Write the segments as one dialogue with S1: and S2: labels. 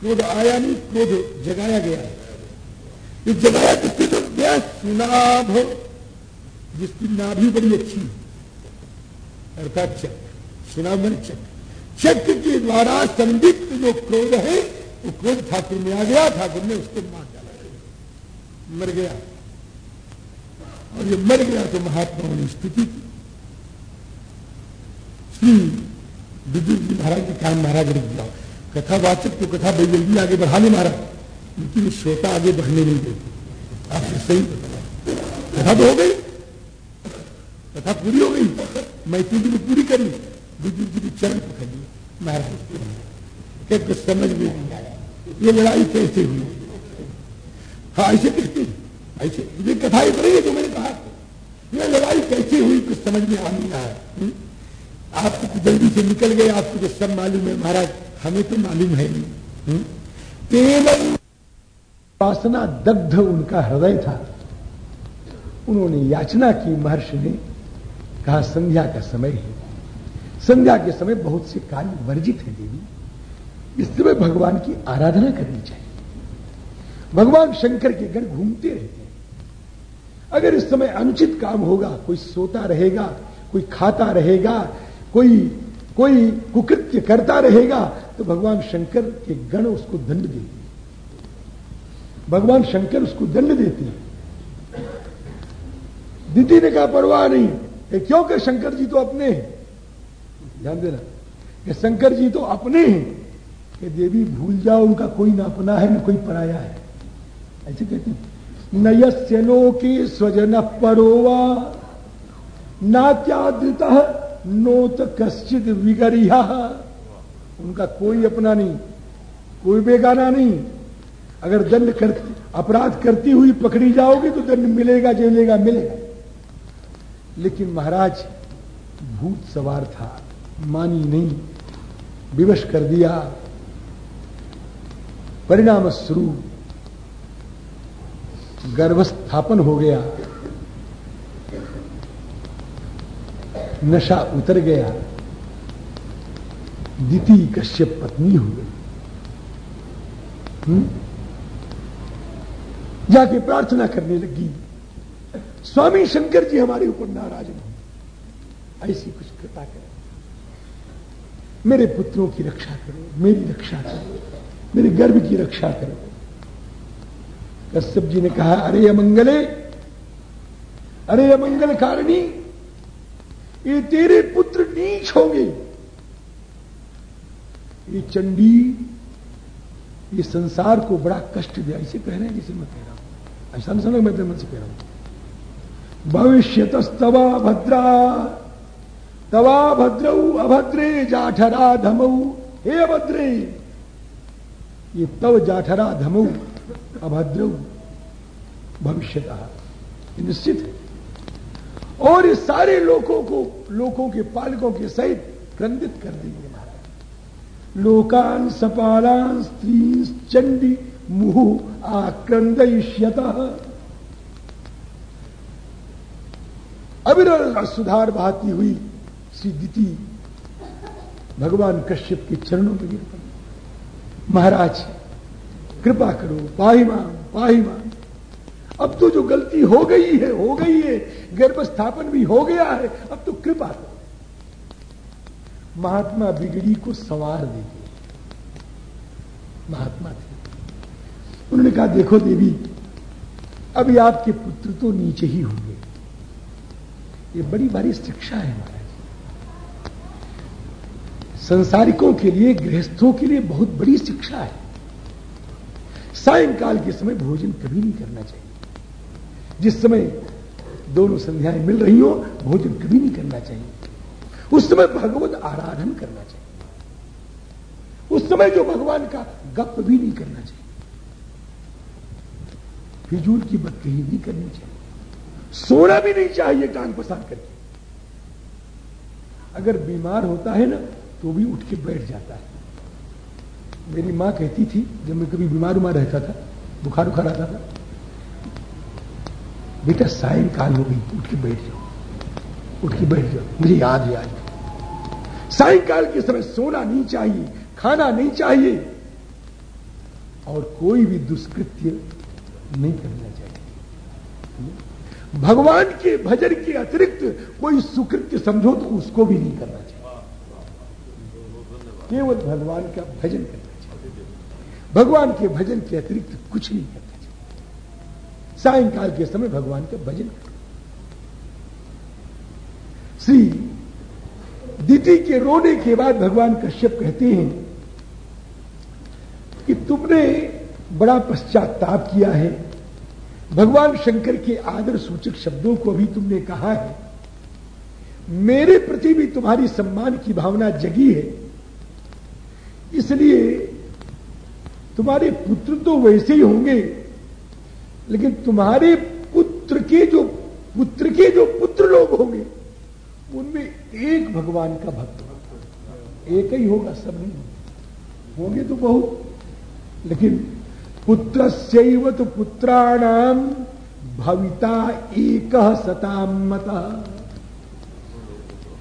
S1: क्रोध आया नहीं क्रोध जगाया गया ये जगाया किसकी तो गया सुनाभ जिसकी नाभि बड़ी अच्छी अर्थात चक, सुनाभ मन चक। चक्र के द्वारा संदिग्ध जो क्रोध है, वो क्रोध ठाकुर में आ गया, ठाकुर ने उसको मार डाला। मर गया। और ये मर गया तो महात्माओं ने स्तुति की। श्री विद्युत जी महाराज के काम महाराज रुक जाओ कथावाचक तो कथा बड़ी जल्दी आगे बढ़ाने महाराज लेकिन श्रोता आगे बढ़ने नहीं देते। आपने सही बताया। कथा तो हो गई। कथा पूरी हो गई। मैत्री जी ने पूरी करी। विद्युत जी ने चरण पकड़ लिया महाराज के कुछ समझ में नहीं आया। ये लड़ाई कैसे हुई? हाँ ऐसे कहते ऐसे ये कथा बड़ी है जो मैंने कहा। ये लड़ाई कैसे हुई? कुछ समझ में आ नहीं रहा है हम्म? तो जल्दी से निकल गए। आपको तो सब मालूम है, महाराज हमें तो मालूम है नहीं। हम्म? केवल वासना दग्ध उनका हृदय था। उन्होंने याचना की महर्षि ने कहा, संध्या का समय है। संध्या के समय बहुत से कार्य वर्जित है देवी। इस समय भगवान की आराधना करनी चाहिए। भगवान शंकर के गण घूमते रहते हैं। अगर इस समय अनुचित काम होगा, कोई सोता रहेगा, कोई खाता रहेगा, कोई कोई कुकृत्य करता रहेगा तो भगवान शंकर के गण उसको दंड हैं। भगवान शंकर उसको दंड देते हैं। दीदी ने कहा, परवाह नहीं। ये क्यों कि शंकर जी तो अपने हैं। ध्यान देना कि शंकर जी तो अपने हैं कि देवी भूल जाओ, उनका कोई ना अपना है, ना कोई पराया है। ऐसे कहते हैं लोके स्वजन परोवा नात्यादृत नोत कश्चित विगरिया। उनका कोई अपना नहीं, कोई बेगाना नहीं। अगर दंड कर, अपराध करती हुई पकड़ी जाओगी तो दंड मिलेगा, जेलेगा, मिलेगा। लेकिन महाराज, भूत सवार था, मानी नहीं, विवश कर दिया। परिणाम स्वरूप गर्भस्थापन हो गया। नशा उतर गया। द्वितीय कश्यप पत्नी हो? गई? जाके प्रार्थना करने लगी। स्वामी शंकर जी हमारे ऊपर नाराज़ नहीं ऐसी कुछ कृपा करें। मेरे पुत्रों की रक्षा करो, मेरी रक्षा करो, मेरे गर्भ की रक्षा करो। कश्यप जी ने कहा, अरे अमंगले, अरे अमंगल कारिणी ये तेरे पुत्र नीच होंगे। ये चंडी, ये संसार को बड़ा कष्ट दिया इसे कह रहे हैं जिसे मैं कह रहा हूँ। ऐसा नहीं समझ मैं मन से कह रहा हूँ। भविष्य तस्तवा भद्रा, तवा भद्रऊ अभद्रे, जाठरा धमऊ हे अभद्रे, ये तव, जाठरा धमऊ अभद्रऊ भविष्यता। निश्चित है। और इस सारे लोगों को लोगों के पालकों के सहित क्रंदित कर देंगे लोकान सपालान स्त्री चंडी मुह आक्रंदयत अविरल सुधार बहाती हुई दिति भगवान कश्यप के चरणों में गिर पड़ी। महाराज, कृपा करो पाहिमान पाहिमान अब तो जो गलती हो गई है, हो गई है। गर्भ स्थापन भी हो गया है। अब तो कृपा करो। महात्मा बिगड़ी को संवार दीजिए। महात्मा थे। उन्होंने कहा, देखो देवी, अभी आपके पुत्र तो नीचे ही होंगे। ये बड़ी भारी शिक्षा है महाराज। संसारिकों के लिए, गृहस्थों के लिए बहुत बड़ी शिक्षा है। सायंकाल के समय भोजन कभी नहीं करना चाहिए। जिस समय दोनों संध्याएँ मिल रही हो, भोजन कभी नहीं करना चाहिए। उस समय भगवत आराधन करना चाहिए। उस समय जो भगवान का गप भी नहीं करना चाहिए। फिजूल की बात कहीं नहीं करनी चाहिए। सोना भी नहीं चाहिए टांग पसार करके। अगर बीमार होता है ना तो भी उठ के बैठ जाता है। मेरी माँ कहती थी, जब मैं कभी बीमार उमार रहता था, बुखार उखार आता था बेटा सायंकाल हो गई, उठ के बैठ जाओ। उठ के बैठ जाओ, मुझे याद है आज। सायंकाल के समय सोना नहीं चाहिए, खाना नहीं चाहिए, और कोई भी दुष्कृत्य नहीं करना चाहिए। भगवान के भजन के अतिरिक्त कोई सुकृत्य समझो तो उसको भी नहीं करना चाहिए। केवल भगवान का भजन करना चाहिए। भगवान के भजन के अतिरिक्त कुछ नहीं करना सायंकाल के समय भगवान का भजन श्री दीति के रोने के बाद भगवान कश्यप कहते हैं कि तुमने बड़ा पश्चाताप किया है। भगवान शंकर के आदर सूचक शब्दों को भी तुमने कहा है। मेरे प्रति भी तुम्हारी सम्मान की भावना जगी है। इसलिए तुम्हारे पुत्र तो वैसे ही होंगे। लेकिन तुम्हारे पुत्र के जो, पुत्र के जो पुत्र लोग होंगे, उनमें एक भगवान का भक्त एक ही होगा, सब नहीं होंगे। तो बहुत, लेकिन पुत्र से तो पुत्राणाम भविता एक सताम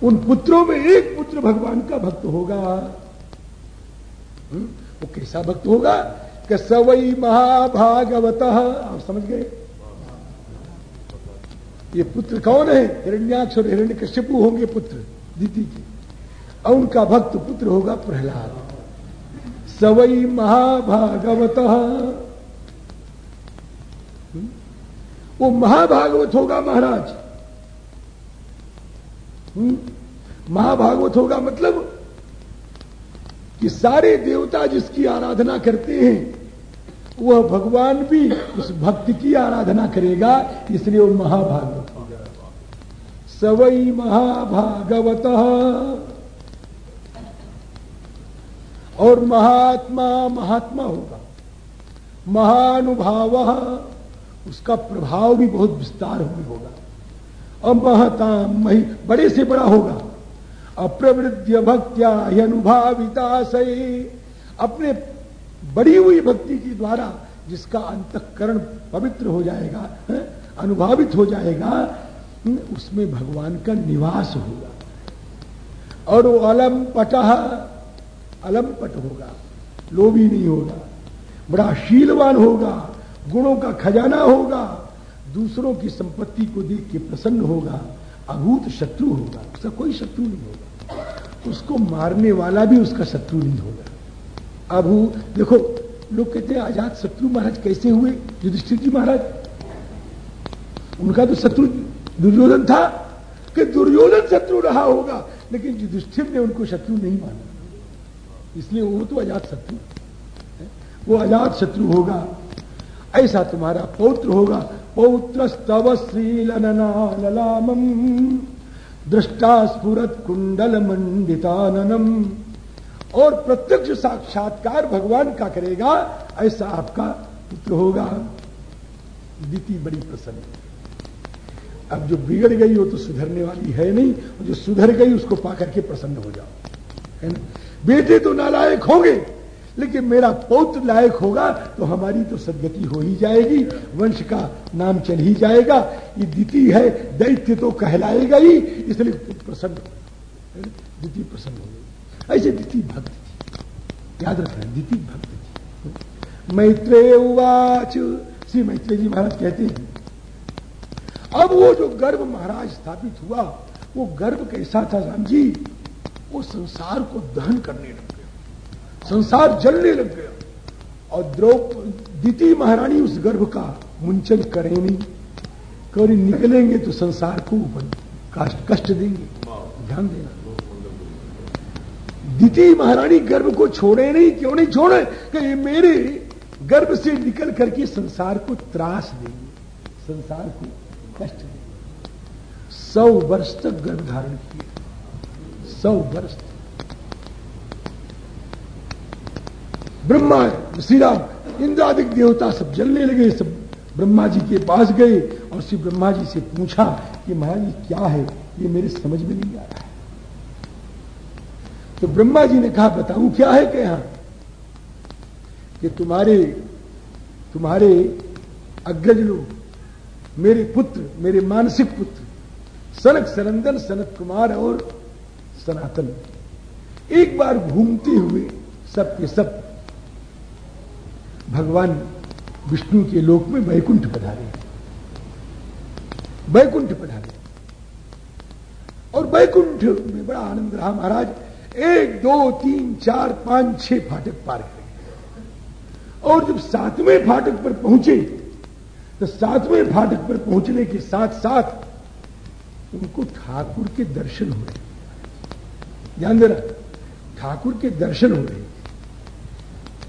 S1: उन पुत्रों में एक पुत्र भगवान का भक्त होगा। हम्म? वो कैसा भक्त होगा? कि सवई महाभागवत। आप समझ गए? ये पुत्र कौन है? हिरण्याक्ष और हिरण्य कश्यपु होंगे पुत्र, दीति के और उनका भक्त पुत्र होगा प्रहलाद। सवई महाभागवत? वो महाभागवत होगा महाराज? महाभागवत होगा मतलब कि सारे देवता जिसकी आराधना करते हैं वह भगवान भी उस भक्त की आराधना करेगा, इसलिए वो महाभागवत सवई महाभागवत। और महात्मा महात्मा होगा। महानुभाव, उसका प्रभाव भी बहुत विस्तार में होगा। और महता मही, बड़े से बड़ा होगा। अप्रवृद्ध भक्त्या अनुभाविता सही। अपने बड़ी हुई भक्ति के द्वारा जिसका अंतकरण पवित्र हो जाएगा अनुभावित हो जाएगा, उसमें भगवान का निवास होगा। और वो अलम पटह अलम पट होगा, लोभी नहीं होगा, बड़ा शीलवान होगा, गुणों का खजाना होगा, दूसरों की संपत्ति को देख के प्रसन्न होगा, अभूत शत्रु होगा, उसका कोई शत्रु नहीं होगा। उसको मारने वाला भी उसका शत्रु नहीं होगा। अभू देखो, लोग कहते हैं, आज़ाद शत्रु महाराज कैसे हुए? युधिष्ठिर जी महाराज, उनका तो शत्रु दुर्योधन था, कि दुर्योधन शत्रु रहा होगा, लेकिन युधिष्ठिर ने उनको शत्रु नहीं माना। इसलिए वो तो आज़ाद शत्रु वो आज़ाद शत्रु होगा, ऐसा तुम्हारा पौत्र होगा। पौत्र स्तव श्रीलनामम दृष्टा स्फुरत कुंडल मंडिताननम और प्रत्यक्ष साक्षात्कार भगवान का करेगा, ऐसा आपका पुत्र होगा। दीति बड़ी प्रसन्न। अब जो बिगड़ गई, वो तो सुधरने वाली है नहीं जो सुधर गई, उसको पाकर के प्रसन्न हो जाओ। है ना? बेटे तो नालायक होंगे, लेकिन मेरा पौत्र लायक होगा तो हमारी तो सदगति हो ही जाएगी, वंश का नाम चल ही जाएगा। ये दिति है, दैत्य तो कहलाएगा ही, इसलिए प्रसन्न। दिति प्रसन्न हो गई ऐसे दिति भक्त याद रखना, दिति भक्त मैत्रेय उवाच। श्री मैत्रेय जी महाराज कहते हैं, अब वो जो गर्भ महाराज स्थापित हुआ, वो गर्भ कैसा था राम जी, वो संसार को दहन करने लग गया। संसार जलने लग गया। और द्रौपदी महारानी उस गर्भ का मुंचन करें नहीं कभी निकलेंगे तो संसार को कष्ट देंगे। ध्यान देना। द्वितीय महारानी गर्भ को छोड़े नहीं, क्यों नहीं छोड़े? कि ये मेरे गर्भ से निकल करके संसार को त्रास देंगे। संसार को कष्ट देंगे। सौ वर्ष तक गर्भ धारण किए। सौ वर्ष ब्रह्मा श्री राम इंद्रादिक देवता सब जलने लगे, सब ब्रह्मा जी के पास गए और श्री ब्रह्मा जी से पूछा कि महाराज क्या है? ये मेरे समझ में नहीं आ रहा है। तो ब्रह्मा जी ने कहा, बताऊँ क्या है क्या यहाँ? कि तुम्हारे तुम्हारे अग्रज लोग, मेरे पुत्र, मेरे मानसिक पुत्र, सनक सरंदन सनत कुमार और सनातन, एक बार घूमते हुए सब के सब भगवान विष्णु के लोक में वैकुंठ पधारे। वैकुंठ पधारे। और वैकुंठ में बड़ा आनंद रहा महाराज। एक, दो, तीन, चार, पाँच, छह फाटक पार करें। और जब सातवें फाटक पर पहुँचे तो सातवें फाटक पर पहुँचने के साथ साथ उनको ठाकुर के दर्शन हो रहे। ध्यान देना ठाकुर के दर्शन हो रहे।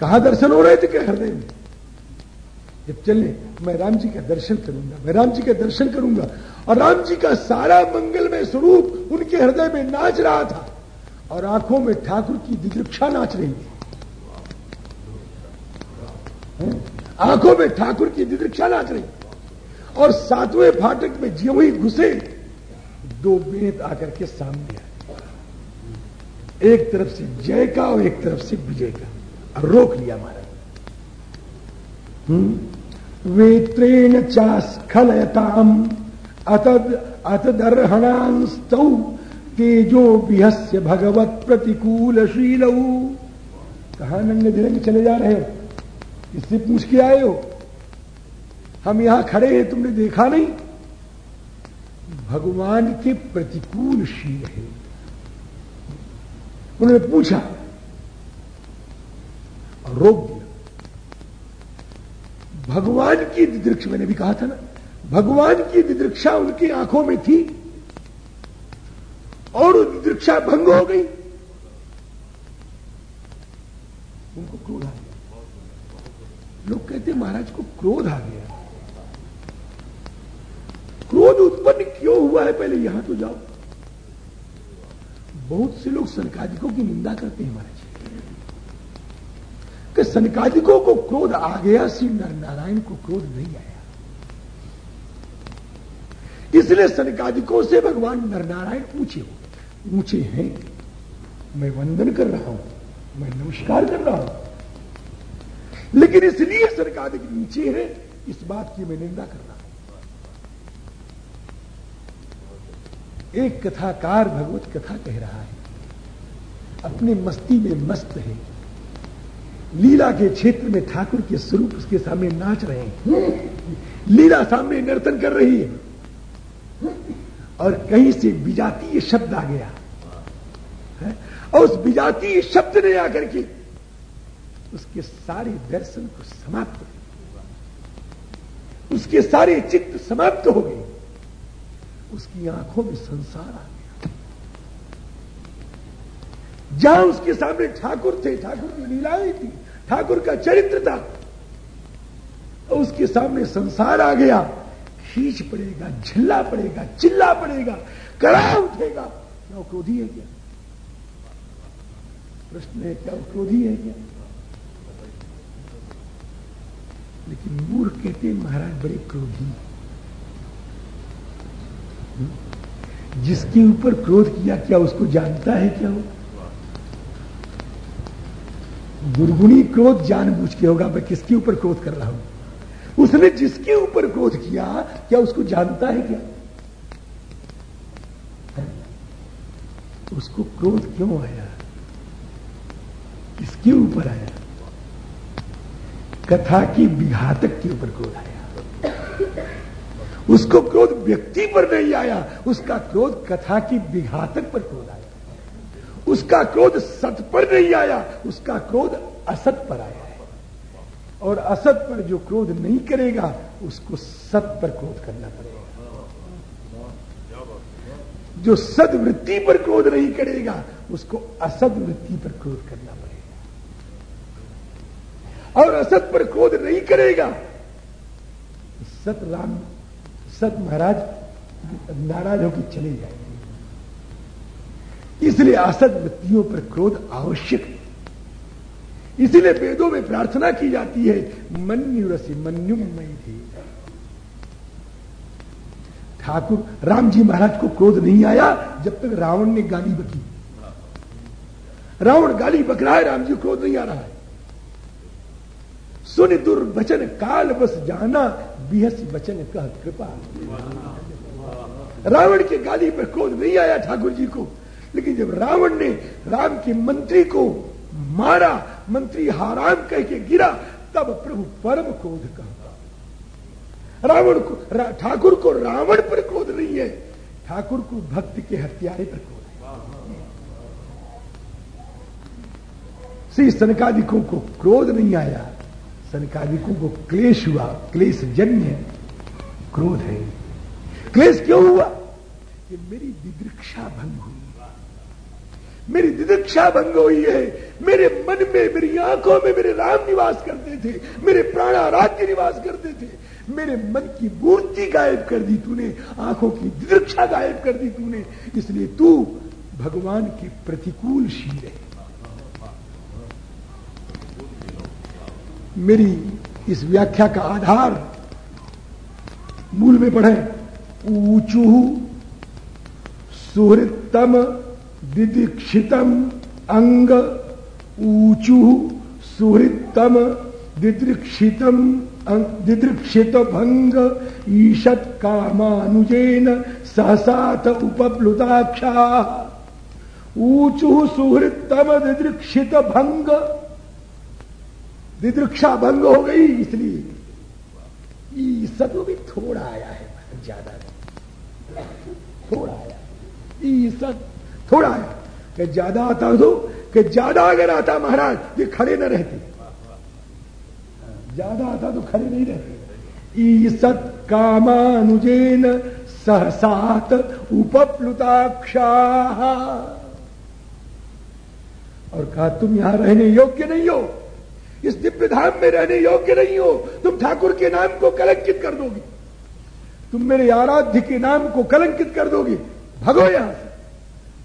S1: कहा दर्शन हो रहे थे क्या हृदय में? जब चलने मैं राम जी का दर्शन करूँगा, मैं राम जी का दर्शन करूँगा। और राम जी का सारा मंगलमय स्वरूप उनके हृदय में नाच रहा था। और आँखों में ठाकुर की दिदृक्षा नाच रही थी आँखों में ठाकुर की दिदृक्षा नाच रही और सातवें फाटक में ज्यो ही घुसे, दो बेत आकर के सामने आए। एक तरफ़ से जय का और एक तरफ़ से विजय का और रोक लिया महाराज। हम्म? वेत्रेण चास्खलयताम, अतद अतदर्हणांस्तौ तेजो बिहस्य भगवत प्रतिकूल शील कहा नंगे धीरे चले जा रहे हो? इससे पूछ के आए हो? हम यहाँ खड़े हैं, तुमने देखा नहीं? भगवान के प्रतिकूल शील है। उन्होंने पूछा रोक दिया भगवान की दिदृक्ष, मैंने भी कहा था ना, भगवान की दिदृक्षा उनकी आँखों में थी और दिदृक्षा भंग हो गई। उनको क्रोध आ गया। लोग कहते, महाराज को क्रोध आ गया। क्रोध उत्पन्न क्यों हुआ है? पहले यहाँ तो जाओ। बहुत से लोग सनकादिकों की निंदा करते हैं, महाराज। कि सनकादिकों को क्रोध आ गया, श्री नर नारायण को क्रोध नहीं आया। इसलिए सनकादिकों से भगवान नरनारायण पूछे हो ऊँचे हैं। मैं वंदन कर रहा हूँ, मैं नमस्कार कर रहा हूँ। लेकिन इसलिए सनकादिक नीचे है, इस बात की मैं निंदा कर रहा हूँ। एक कथाकार भगवत कथा कह रहा है, अपनी मस्ती में मस्त है। लीला के क्षेत्र में ठाकुर के स्वरूप उसके सामने नाच रहे हैं। लीला सामने नर्तन कर रही है। और कहीं से विजातीय शब्द आ गया। है? और उस विजातीय शब्द ने आकर के उसके सारे दर्शन को समाप्त उसके सारे चित्त समाप्त हो गए। उसकी आँखों में संसार आ गया। जहाँ उसके सामने ठाकुर थे, ठाकुर की लीलाएँ थी, ठाकुर का चरित्र था तो उसके सामने संसार आ गया। खींच पड़ेगा, झिल्ला पड़ेगा, चिल्ला पड़ेगा कड़ा उठेगा। क्या क्रोधी है क्या? प्रश्न है, क्या क्रोधी है क्या? लेकिन मूर्ख कहते महाराज बड़े क्रोधी। जिसके ऊपर क्रोध किया, क्या उसको जानता है क्या वो? दुर्गुणी क्रोध जानबूझ के होगा, मैं किसके ऊपर क्रोध कर रहा हूँ? उसने जिसके ऊपर क्रोध किया, क्या उसको जानता है क्या? उसको क्रोध क्यों आया? किसके ऊपर आया? कथा की विघातक के ऊपर क्रोध आया। उसको क्रोध व्यक्ति पर नहीं आया, उसका क्रोध कथा की विघातक पर क्रोध आया। उसका क्रोध सत पर नहीं आया, उसका क्रोध असत पर आया। और असत पर जो क्रोध नहीं करेगा, उसको सत पर क्रोध करना पड़ेगा। जो सदवृत्ति पर क्रोध नहीं करेगा, उसको असद वृत्ति पर क्रोध करना पड़ेगा। और असत पर क्रोध नहीं करेगा सत राम, सत महाराज नाराज़ होकर चले जाएँगे। इसलिए असत वृत्तियों पर क्रोध आवश्यक है। इसलिए वेदों में प्रार्थना की जाती है मन्यु रसी मई थी। ठाकुर, राम जी महाराज को क्रोध नहीं आया जब तक रावण ने गाली बकी। रावण गाली बक रहा है, राम जी क्रोध नहीं आ रहा है। सुन दुर्वचन, काल बस जाना, बिहस वचन कह कृपा। रावण के गाली पर क्रोध नहीं आया ठाकुर जी को, लेकिन जब रावण ने राम के मंत्री को मारा मंत्री हाराम कह के गिरा, तब प्रभु परम क्रोध कहा रावण को ठाकुर को रावण पर क्रोध नहीं है, ठाकुर को भक्त के हत्यारे पर क्रोध है। श्री सनकादिकों को क्रोध नहीं आया, सनकादिकों को क्लेश हुआ क्लेश जन्य क्रोध है। क्लेश क्यों हुआ? कि मेरी दिदृक्षा भंग हुई। मेरी दिदृक्षा भंग हुई है। मेरे मन में, मेरी आँखों में मेरे राम निवास करते थे। मेरे प्राणा राज्य निवास करते थे। मेरे मन की मूर्ति गायब कर दी तूने। आँखों की दिदृक्षा गायब कर दी तूने। इसलिए तू भगवान के प्रतिकूल शील है। मेरी इस व्याख्या का आधार मूल में पढ़े। ऊंचू सुहृतम दिदीक्षितम अंग ऊंचू सुहृतम दिदृक्षितम दिदृक्षित भंग ईशत कामानुजेन सहसात उपप्लुताक्षा ऊंचू सुहृतम दिदृक्षित भंग दिदृक्षा भंग हो गई इसलिए। ईसत भी थोड़ा आया है, ज़्यादा थोड़ा आया। ईसत थोड़ा है कि ज़्यादा आता तो कि ज़्यादा अगर आता महाराज, ये खड़े न रहते। ज़्यादा आता तो खड़े नहीं रहते। ईसत कामानुजेन सहसात उपप्लुताक्षा। और कहा, तुम यहाँ रहने योग्य नहीं हो। इस दिव्य धाम में रहने योग्य नहीं हो। तुम ठाकुर के नाम को कलंकित कर दोगे। तुम मेरे आराध्य के नाम को कलंकित कर दोगे। भगो यहाँ से।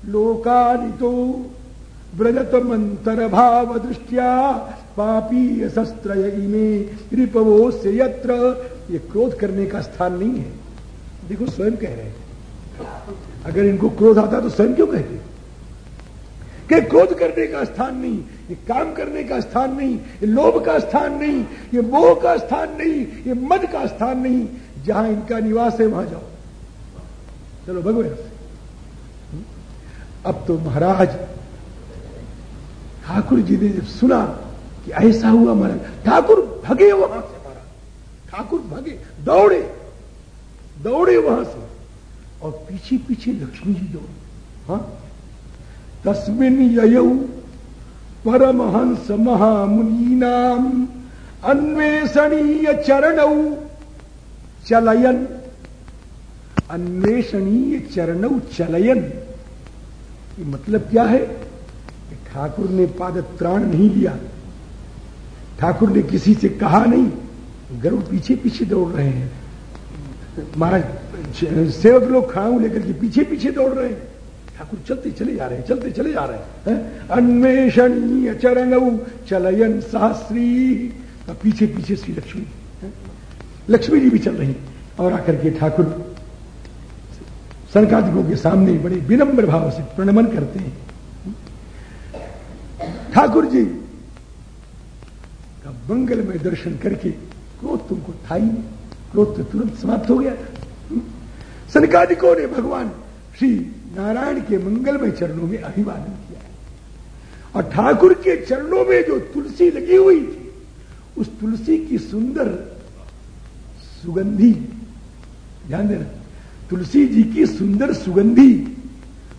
S1: लोकानि तो भाव दृष्टिया पापी शस्त्र इमे रिपवो से यत्र। ये क्रोध करने का स्थान नहीं है। देखो, स्वयं कह रहे हैं। अगर इनको क्रोध आता तो स्वयं क्यों कहते? कि क्रोध करने का स्थान नहीं, ये काम करने का स्थान नहीं, ये लोभ का स्थान नहीं, ये मोह का स्थान नहीं, ये मद का स्थान नहीं। जहाँ इनका निवास है, वहाँ जाओ। चलो भगवान अब तो महाराज ठाकुर जी ने जब सुना कि ऐसा हुआ महाराज, ठाकुर भगे वहाँ से महाराज। ठाकुर भगे, दौड़े दौड़े वहाँ से। और पीछे पीछे लक्ष्मी जी दौड़े। हाँ? तस्मिन ययौ परमहंस महामुनीनाम अन्वेषणीय चरण। चलयन। अन्वेषणीय चरण चलयन। मतलब क्या है? ठाकुर ने पाद त्राण नहीं लिया। ठाकुर ने किसी से कहा नहीं गरुड़ पीछे पीछे दौड़ रहे हैं। महाराज, सेवक लोग खाऊ लेकर के पीछे पीछे दौड़ रहे हैं। ठाकुर चलते चले जा रहे हैं, चलते चले जा रहे हैं अन्वेषणीय चरण चलयन शास्त्री। पीछे पीछे श्री लक्ष्मी लक्ष्मी जी भी चल रही और आकर के ठाकुर सरकादिकों के सामने बड़े विनम्र भाव से प्रणमन करते हैं। ठाकुर जी का मंगलमय दर्शन करके क्रोध तुमको था ही क्रोध तो तुरंत समाप्त हो गया सनकादिकों ने भगवान श्री नारायण के मंगलमय चरणों में अभिवादन किया और ठाकुर के चरणों में जो तुलसी लगी हुई थी, उस तुलसी की सुंदर सुगंधी, ध्यान देना तुलसी जी की सुंदर सुगंधी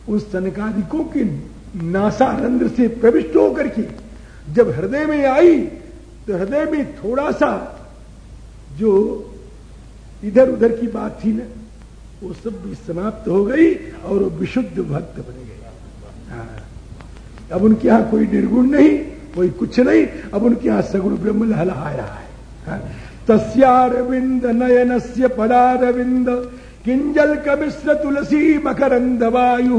S1: उस सनकादिकों के नासा रंध्र से प्रविष्ट होकर के जब हृदय में आई तो हृदय में थोड़ा सा जो इधर उधर की बात थी ना, वो सब भी समाप्त हो गई और वो विशुद्ध भक्त बन गए हाँ। अब उनके यहाँ कोई निर्गुण नहीं, कोई कुछ नहीं, अब उनके यहाँ सगुण ब्रह्म लहलहाया है हाँ। तस्यारविंद नयन से पदारविंद किंजल कमिश्र तुलसी मकरंद वायु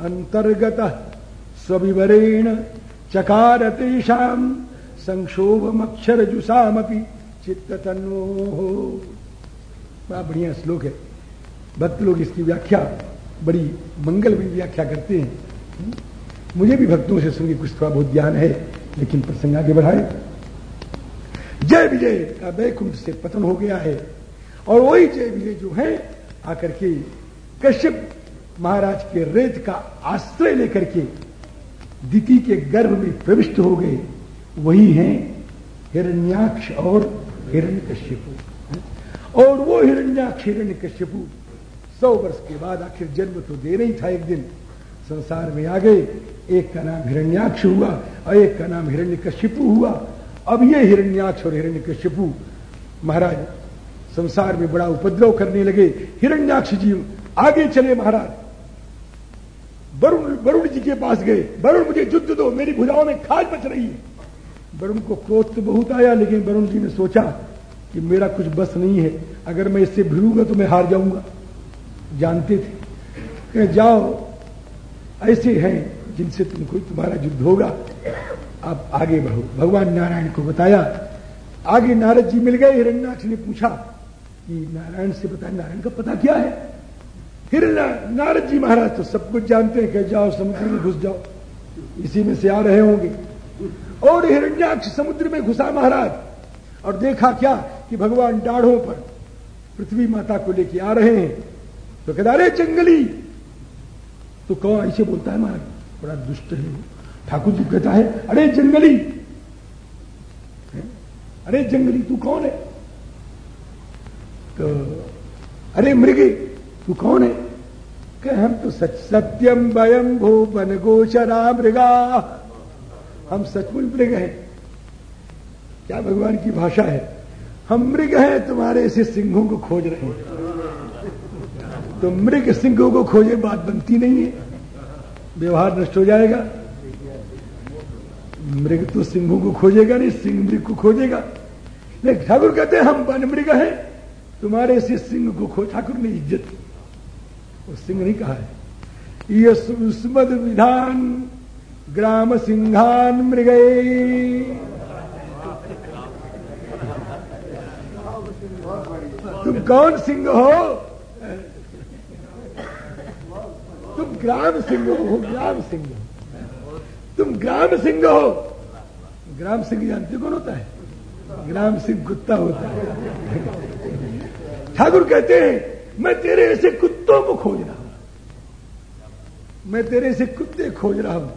S1: अंतर्गत स्विवरेण चकार तेषाम संक्षोभम अक्षर जुषामपि चित्त तन्नो बड़ा बढ़िया श्लोक है। भक्त लोग इसकी व्याख्या, बड़ी मंगल में व्याख्या करते हैं। मुझे भी भक्तों से सुन कुछ थोड़ा बहुत ज्ञान है, लेकिन प्रसंग आगे बढ़ाए। जय विजय का बैकुंठ से पतन हो गया है। और वही जय विजय जो है, आकर के कश्यप महाराज के रेत का आश्रय लेकर के दिति के गर्भ में प्रविष्ट हो गए। वही हैं हिरण्याक्ष और हिरण्य कश्यपु और वो हिरण्याक्ष हिरण्य कश्यपु सौ वर्ष के बाद आखिर जन्म तो दे नहीं था एक दिन। संसार में आ गए, एक का नाम हिरण्याक्ष हुआ और एक का नाम हिरण्य कश्यपु हुआ। अब ये हिरण्याक्ष और हिरण्य कश्यपु महाराज संसार में बड़ा उपद्रव करने लगे। हिरण्याक्ष जी आगे चले महाराज। वरुण वरुण जी के पास गए। वरुण, मुझे युद्ध दो, मेरी भुजाओं में खाज बच रही है। वरुण को क्रोध तो बहुत आया, लेकिन वरुण जी ने सोचा कि मेरा कुछ बस नहीं है। अगर मैं इससे भिड़ूँगा तो मैं हार जाऊँगा। जानते थे। कि जाओ, ऐसे हैं जिनसे तुमको तुम्हारा युद्ध होगा। आप आगे बढ़ो। भगवान नारायण को बताया। आगे नारद जी मिल गए। हिरण्याक्ष ने पूछा कि नारायण से बताया नारायण का पता क्या है? हिरण्य नारद जी महाराज तो सब कुछ जानते हैं कि जाओ समुद्र में घुस जाओ। इसी में से आ रहे होंगे। और हिरण्याक्ष समुद्र में घुसा महाराज। और देखा क्या कि भगवान डाढ़ों पर पृथ्वी माता को लेके आ रहे हैं। तो कहता अरे जंगली तो कौन? ऐसे बोलता है महाराज। बड़ा दुष्ट है ठाकुर जी कहता है, अरे जंगली, है? अरे जंगली, तू कौन है? तो अरे मृगी, तू कौन है? कह, हम तो सच सत्यम वयम भो बन गोचरा मृगा। हम सचमुच मृग हैं। क्या भगवान की भाषा है? हम मृग हैं, तुम्हारे ऐसे सिंहों को खोज रहे हैं। तो मृग सिंहों को खोजे बात बनती नहीं है। व्यवहार नष्ट हो जाएगा। मृग तो सिंहों को खोजेगा नहीं, सिंह मृग को खोजेगा। लेकिन ठाकुर कहते हैं, हम वन मृग हैं। तुम्हारे से सिंह को खो ठाकुर ने इज़्ज़त वो सिंह नहीं कहा है। ये सुस्मद विधान, ग्राम सिंहान मृग तुम कौन सिंह हो? तुम ग्राम सिंह हो, ग्राम सिंह तुम ग्राम सिंह हो। ग्राम सिंह जानते कौन होता है? ग्राम सिंह कुत्ता होता है। ठाकुर कहते हैं, मैं तेरे ऐसे कुत्तों को खोज रहा हूँ। मैं तेरे ऐसे कुत्ते खोज रहा हूँ।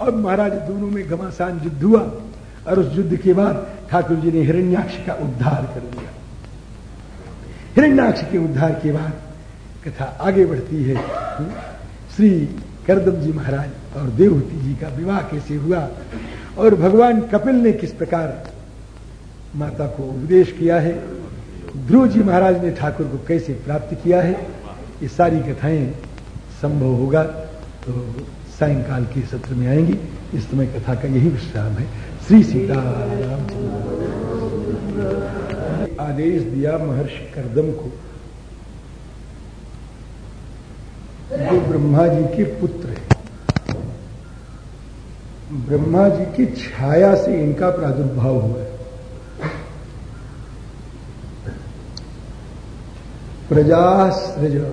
S1: और महाराज, दोनों में घमासान युद्ध हुआ और उस युद्ध के बाद ठाकुर जी ने हिरण्याक्ष का उद्धार कर दिया हिरण्याक्ष के उद्धार के बाद कथा आगे बढ़ती है। श्री करदम जी महाराज और देवहूति जी का विवाह कैसे हुआ और भगवान कपिल ने किस प्रकार माता को उपदेश किया है? ध्रुव जी महाराज ने ठाकुर को कैसे प्राप्त किया है, ये सारी कथाएँ संभव होगा तो सायंकाल के सत्र में आएँगी। इस समय कथा का यही विश्राम है। श्री सीताराम। आदेश दिया महर्षि करदम को। जो ब्रह्मा जी के पुत्र है। ब्रह्मा जी की छाया से इनका प्रादुर्भाव हुआ है। प्रजा सृज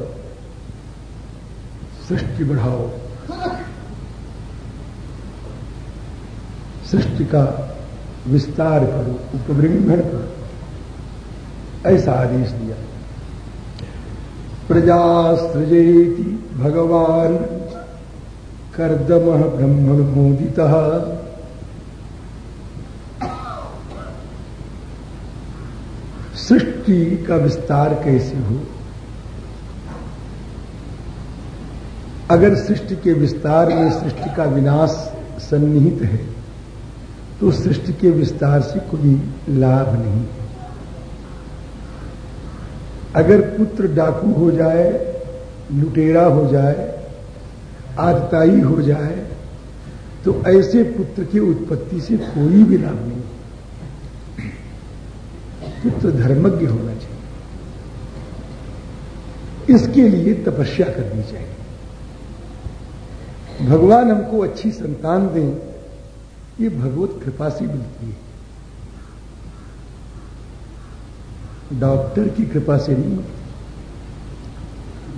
S1: सृष्टि बढ़ाओ। सृष्टि का विस्तार करो उपवृंभण करो। ऐसा आदेश दिया। प्रजा सृजेति भगवान कर्दम ब्रह्मण मोदिता सृष्टि का विस्तार कैसे हो? अगर सृष्टि के विस्तार में सृष्टि का विनाश सन्निहित है तो सृष्टि के विस्तार से कोई लाभ नहीं है। अगर पुत्र डाकू हो जाए, लुटेरा हो जाए, आदताई हो जाए तो ऐसे पुत्र की उत्पत्ति से कोई भी लाभ नहीं। पुत्र धर्मज्ञ होना चाहिए। इसके लिए तपस्या करनी चाहिए। भगवान हमको अच्छी संतान दें, ये भगवत कृपा से मिलती है। डॉक्टर की कृपा से नहीं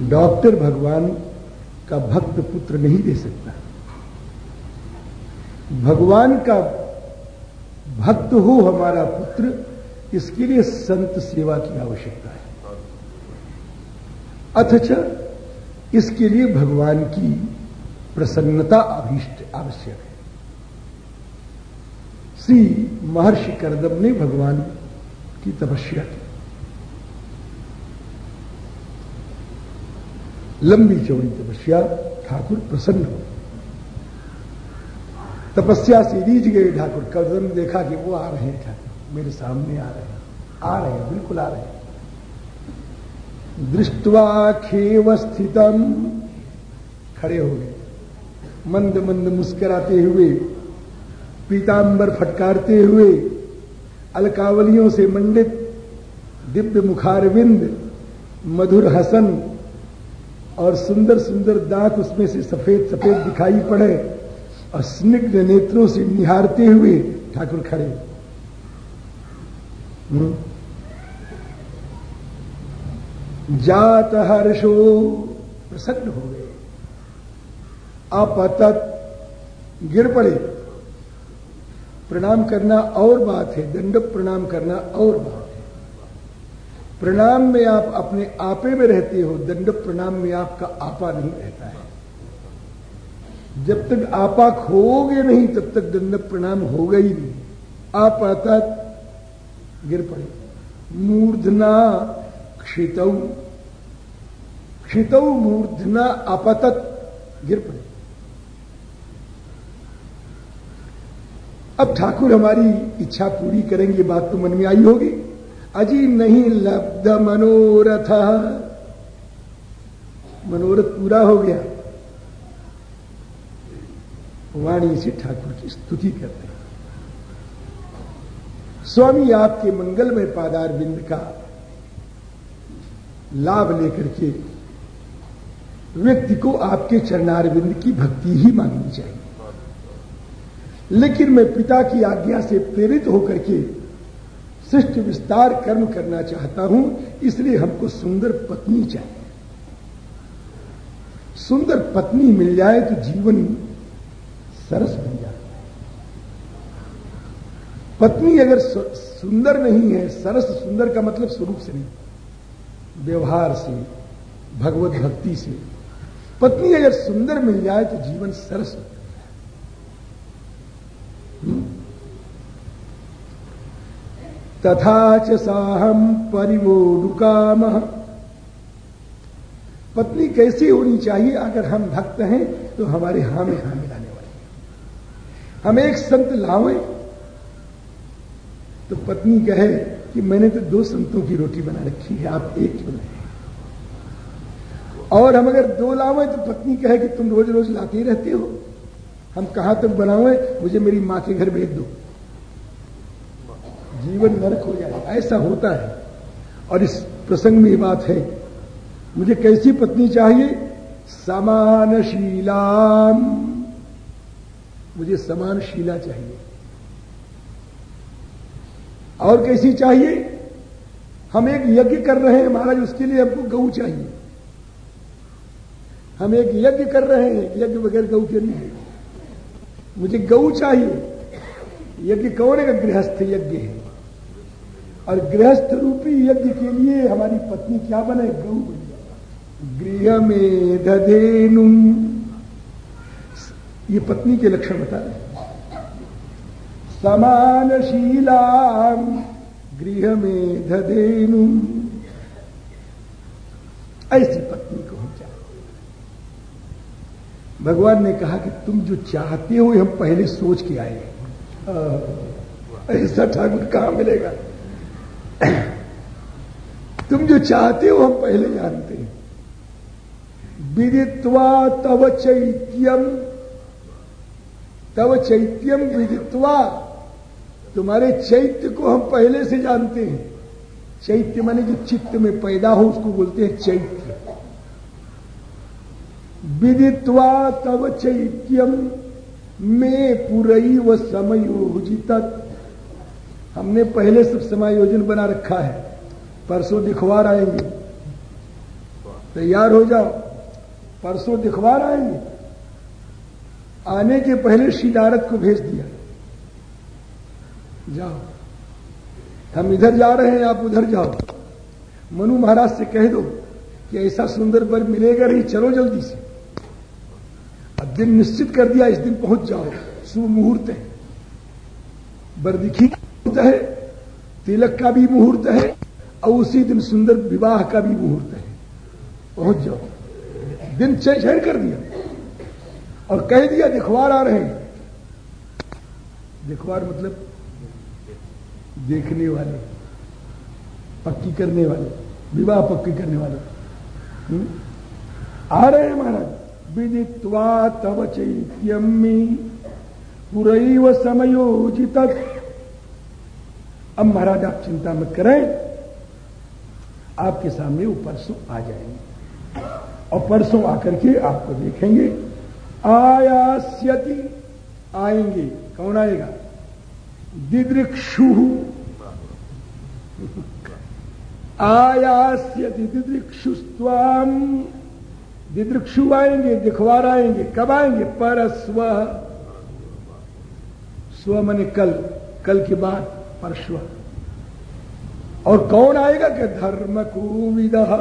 S1: डॉक्टर भगवान का भक्त पुत्र नहीं दे सकता। भगवान का भक्त हो हमारा पुत्र इसके लिए संत सेवा की आवश्यकता है। अथच इसके लिए भगवान की प्रसन्नता अभीष्ट आवश्यक है। श्री महर्षि करदम ने भगवान की तपस्या की। लंबी चौड़ी तपस्या ठाकुर प्रसन्न हो तपस्या से रीझ गए, ठाकुर करदम देखा कि वो आ रहे हैं। ठाकुर मेरे सामने आ रहे हैं। आ रहे हैं, बिल्कुल आ रहे हैं। दृष्टवा खेव स्थितम। खड़े हो गए। मंद मंद मुस्कराते हुए, पीतांबर फटकारते हुए, अलकावलियों से मंडित, दिव्य मुखारविंद मधुर हसन, और सुंदर सुंदर दांत उसमें से सफ़ेद सफ़ेद दिखाई पड़े, और स्निग्ध नेत्रों से निहारते हुए ठाकुर खड़े। जात हर्षो प्रसन्न हो गए। अपतत गिर पड़े। प्रणाम करना और बात है दंड प्रणाम करना और बात है। प्रणाम में आप अपने आपे में रहते हो दंड प्रणाम में आपका आपा नहीं रहता है। जब तक आपा खोगे नहीं, तब तक दंड प्रणाम होगा ही नहीं। आप गिर पड़े। मूर्धना क्षितौ। क्षितौ मूर्धना अपतत गिर पड़े। अब ठाकुर हमारी इच्छा पूरी करेंगे बात तो मन में आई होगी। अजी नहीं लब्ध मनोरथ। मनोरथ पूरा हो गया। वाणी से ठाकुर की स्तुति करते हैं। स्वामी आपके मंगल में पादार बिंद का लाभ लेकर के व्यक्ति को आपके चरणार बिंद की भक्ति ही मांगनी चाहिए। लेकिन मैं पिता की आज्ञा से प्रेरित होकर के सृष्टि विस्तार कर्म करना चाहता हूँ, इसलिए हमको सुंदर पत्नी चाहिए। सुंदर पत्नी मिल जाए तो जीवन सरस बन पत्नी अगर सुंदर नहीं है, सरस सुंदर का मतलब स्वरूप से नहीं, व्यवहार से, भगवत भक्ति से। पत्नी अगर सुंदर मिल जाए तो जीवन सरस होता तथा च साहम परिवोडुकाम पत्नी कैसी होनी चाहिए? अगर हम भक्त हैं तो हमारे हाँ में हाँ मिलाने वाले हम एक संत लावे तो पत्नी कहे कि मैंने तो दो संतों की रोटी बना रखी है, आप एक क्यों नहीं और हम अगर दो लावे तो पत्नी कहे कि तुम रोज रोज लाते ही रहते हो। हम कहाँ तक बनावे? मुझे मेरी माँ के घर भेज दो। जीवन नरक हो जाए, ऐसा होता है। और इस प्रसंग में ये बात है, मुझे कैसी पत्नी चाहिए? समान शीलाम मुझे समान शीला चाहिए। और कैसी चाहिए? हम एक यज्ञ कर रहे हैं, महाराज, उसके लिए हमको गऊ चाहिए। हम एक यज्ञ कर रहे हैं, यज्ञ बगैर गऊ के नहीं है। मुझे गऊ चाहिए। यज्ञ कौन है? गृहस्थ यज्ञ है। और गृहस्थ रूपी यज्ञ के लिए हमारी पत्नी क्या बने? गऊ गृह में दधेनु ये पत्नी के लक्षण बता रहे समानशीला गृह में दधेनु ऐसी पत्नी को हम चाहते भगवान ने कहा कि तुम जो चाहते हो हम पहले सोच के आए ऐसा ठाकुर कहाँ मिलेगा। तुम जो चाहते हो, हम पहले जानते हैं। विदित्वा तव चैत्यम तव चैत्यम विदित्वा तुम्हारे चैत्य को हम पहले से जानते हैं। चैत्य माने जो चित्त में पैदा हो, उसको बोलते हैं चैत्य। विदित्वा तव चैत्यम में पुरई व समयोजित। हमने पहले सब समायोजन बना रखा है। परसों दिखवार आएँगे। तैयार हो जाओ। परसों दिखवार आएँगे। आने के पहले शिदारत को भेज दिया। जाओ। हम इधर जा रहे हैं, आप उधर जाओ। मनु महाराज से कह दो कि ऐसा सुंदर वर मिलेगा नहीं, चलो जल्दी से। अब दिन निश्चित कर दिया, इस दिन पहुँच जाओ। शुभ मुहूर्त है। बरदिखी मुहूर्त है, तिलक का भी मुहूर्त है, और उसी दिन सुंदर विवाह का भी मुहूर्त है। पहुँच जाओ। दिन चयन कर दिया। और कह दिया, दिखवार आ रहे हैं। दिखवार मतलब देखने वाले, पक्की करने वाले, विवाह पक्की करने वाले। हम्म? आ रहे हैं महाराज, विदित्वा तव चैत्यमी पुरैव समयोजित अब महाराज, आप चिंता मत करें। आपके सामने वो परसों आ जाएँगे। और परसों आकर के आपको देखेंगे। आयास्यति, आएँगे। कौन आएगा? दिदृक्षु। आयास्यति दिदृक्षुस्वाम दिदृक्षु आएँगे दिखवार आएँगे कब आएँगे पर स्व स्व मने कल कल की बात परश्व और कौन आएगा कि धर्म को विदहा